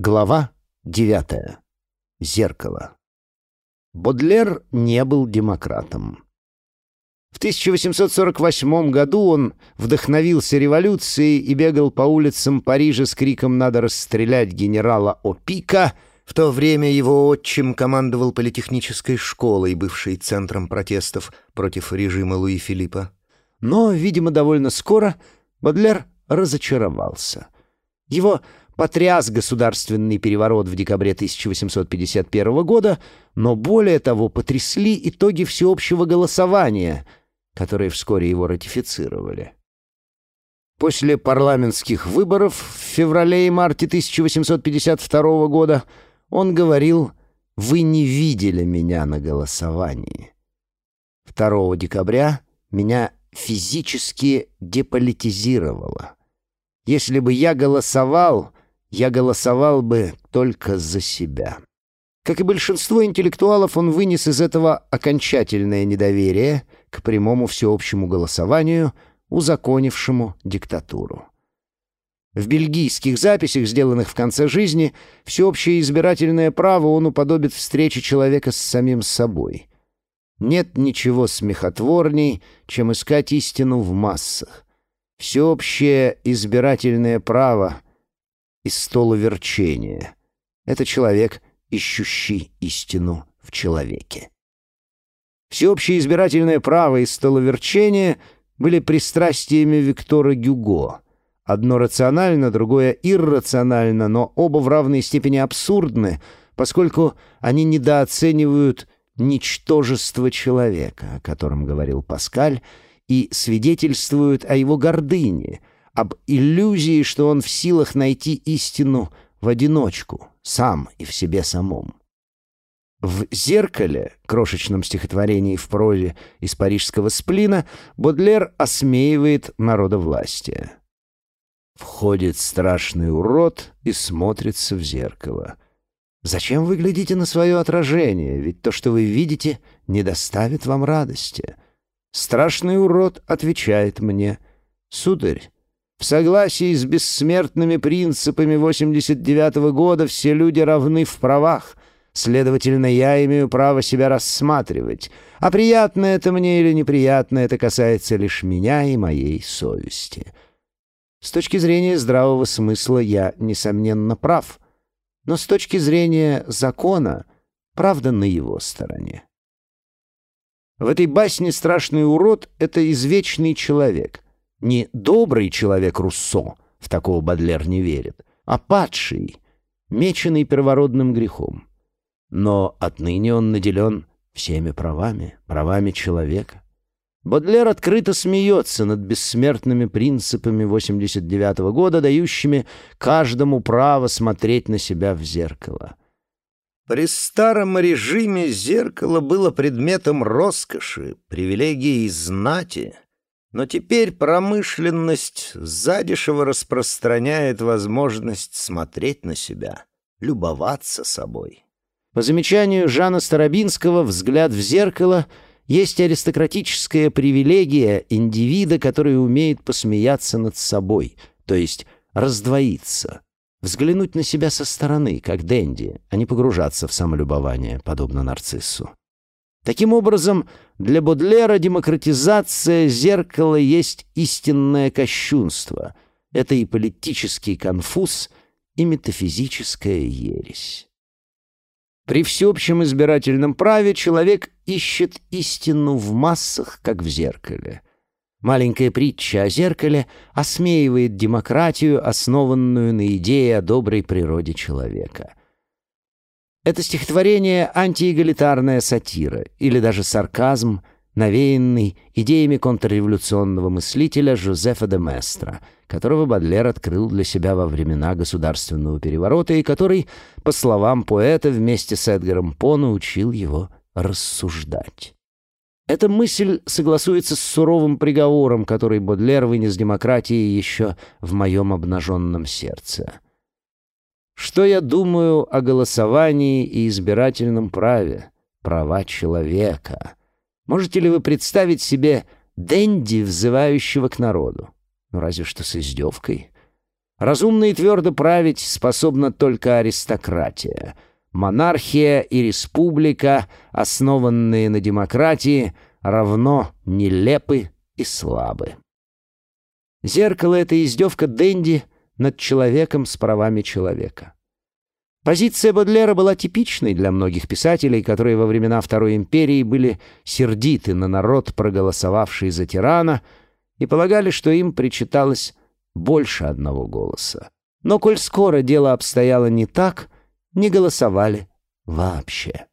Глава девятая. Зеркало. Бодлер не был демократом. В 1848 году он вдохновился революцией и бегал по улицам Парижа с криком «Надо расстрелять генерала Опика!». В то время его отчим командовал политехнической школой, бывшей центром протестов против режима Луи Филиппа. Но, видимо, довольно скоро Бодлер разочаровался. Его потряс государственный переворот в декабре 1851 года, но более того потрясли итоги всеобщего голосования, которые вскоре его ратифицировали. После парламентских выборов в феврале и марте 1852 года он говорил «Вы не видели меня на голосовании». 2 декабря меня физически деполитизировало. Если бы я голосовал, я голосовал бы только за себя. Как и большинство интеллектуалов, он вынес из этого окончательное недоверие к прямому всеобщему голосованию, узаконившему диктатуру. В бельгийских записях, сделанных в конце жизни, всеобщее избирательное право он уподобит встрече человека с самим собой. Нет ничего смехотворней, чем искать истину в массах. Всеобщее избирательное право из столоверчения. Это человек, ищущий истину в человеке. Всеобщее избирательное право и столоверчение были пристрастиями Виктора Гюго. Одно рационально, другое иррационально, но оба в равной степени абсурдны, поскольку они недооценивают ничтожество человека, о котором говорил Паскаль, и свидетельствуют о его гордыне — об иллюзии, что он в силах найти истину в одиночку, сам и в себе самом. В «Зеркале», крошечном стихотворении в прозе из парижского сплина, Бодлер осмеивает народовластие. Входит страшный урод и смотрится в зеркало. Зачем вы глядите на свое отражение? Ведь то, что вы видите, не доставит вам радости. Страшный урод отвечает мне. Сударь, в согласии с бессмертными принципами 89 -го года все люди равны в правах. Следовательно, я имею право себя рассматривать. А приятно это мне или неприятно, это касается лишь меня и моей совести. С точки зрения здравого смысла я, несомненно, прав. Но с точки зрения закона, правда на его стороне. В этой басне страшный урод — это извечный человек не добрый человек Руссо, в такого Бадлер не верит, а падший, меченный первородным грехом. Но отныне он наделен всеми правами, правами человека. Бодлер открыто смеется над бессмертными принципами 89 -го года, дающими каждому право смотреть на себя в зеркало. При старом режиме зеркало было предметом роскоши, привилегией знати — но теперь промышленность задешево распространяет возможность смотреть на себя, любоваться собой. По замечанию Жана Старобинского, взгляд в зеркало есть аристократическая привилегия индивида, который умеет посмеяться над собой, то есть раздвоиться, взглянуть на себя со стороны, как Дэнди, а не погружаться в самолюбование, подобно нарциссу. Таким образом, для Бодлера демократизация зеркала есть истинное кощунство. Это и политический конфуз, и метафизическая ересь. При всеобщем избирательном праве человек ищет истину в массах, как в зеркале. Маленькая притча о зеркале осмеивает демократию, основанную на идее о доброй природе человека — это стихотворение — антиэгалитарная сатира или даже сарказм, навеянный идеями контрреволюционного мыслителя Жозефа де Местра, которого Бадлер открыл для себя во времена государственного переворота и который, по словам поэта, вместе с Эдгаром По научил его рассуждать. Эта мысль согласуется с суровым приговором, который Бодлер вынес демократии еще в моем обнаженном сердце. Что я думаю о голосовании и избирательном праве? Права человека. Можете ли вы представить себе Дэнди, взывающего к народу? Ну, разве что с издевкой. Разумно и твердо править способна только аристократия. Монархия и республика, основанные на демократии, равно нелепы и слабы. Зеркало — это издевка Дэнди над человеком с правами человека. Позиция Бодлера была типичной для многих писателей, которые во времена Второй империи были сердиты на народ, проголосовавший за тирана, и полагали, что им причиталось больше одного голоса. Но коль скоро дело обстояло не так, не голосовали вообще.